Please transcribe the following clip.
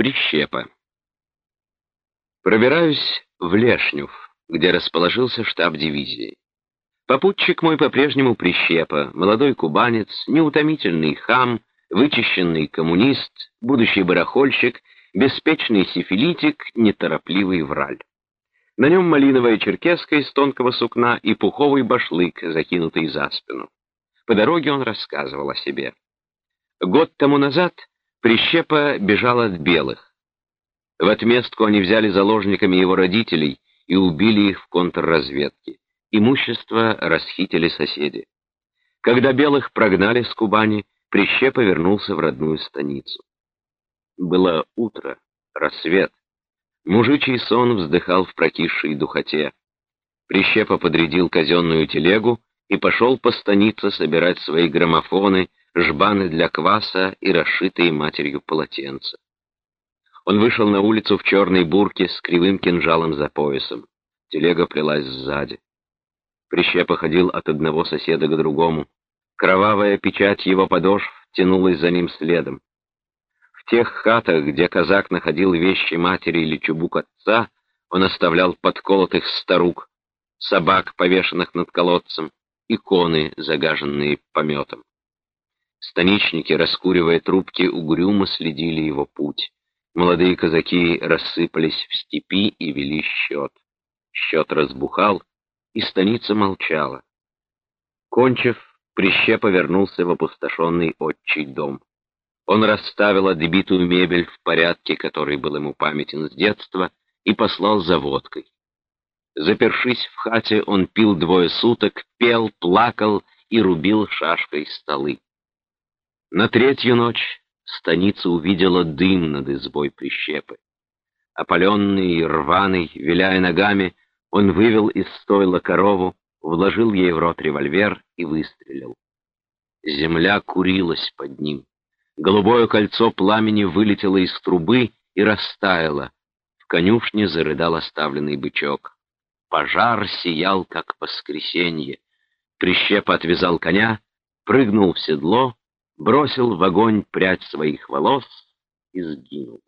Прищепа. Пробираюсь в Лешнюв, где расположился штаб дивизии. Попутчик мой по-прежнему Прищепа, молодой кубанец, неутомительный хам, вычищенный коммунист, будущий барахольщик, беспечный сифилитик, неторопливый враль. На нем малиновая черкеска из тонкого сукна и пуховый башлык, закинутый за спину. По дороге он рассказывал о себе. Год тому назад Прищепа бежал от белых. В отместку они взяли заложниками его родителей и убили их в контрразведке. Имущество расхитили соседи. Когда белых прогнали с Кубани, Прищепа вернулся в родную станицу. Было утро, рассвет. Мужичий сон вздыхал в прокисшей духоте. Прищепа подрядил казенную телегу и пошел по станице собирать свои граммофоны, жбаны для кваса и расшитые матерью полотенца. Он вышел на улицу в черной бурке с кривым кинжалом за поясом. Телега плелась сзади. Прищепа ходил от одного соседа к другому. Кровавая печать его подошв тянулась за ним следом. В тех хатах, где казак находил вещи матери или чубук отца, он оставлял подколотых старук, собак, повешенных над колодцем, иконы, загаженные пометом. Станичники, раскуривая трубки, угрюмо следили его путь. Молодые казаки рассыпались в степи и вели счет. Счет разбухал, и станица молчала. Кончив, Прищепа вернулся в опустошенный отчий дом. Он расставил отбитую мебель в порядке, который был ему памятен с детства, и послал за водкой. Запершись в хате, он пил двое суток, пел, плакал и рубил шашкой столы. На третью ночь станица увидела дым над избой прищепы. Опаленный и рваный, виляя ногами, он вывел из стойла корову, вложил ей в рот револьвер и выстрелил. Земля курилась под ним. Голубое кольцо пламени вылетело из трубы и растаяло. В конюшне зарыдал оставленный бычок. Пожар сиял, как воскресенье. Прищепа отвязал коня, прыгнул в седло бросил в огонь прядь своих волос и сгинул.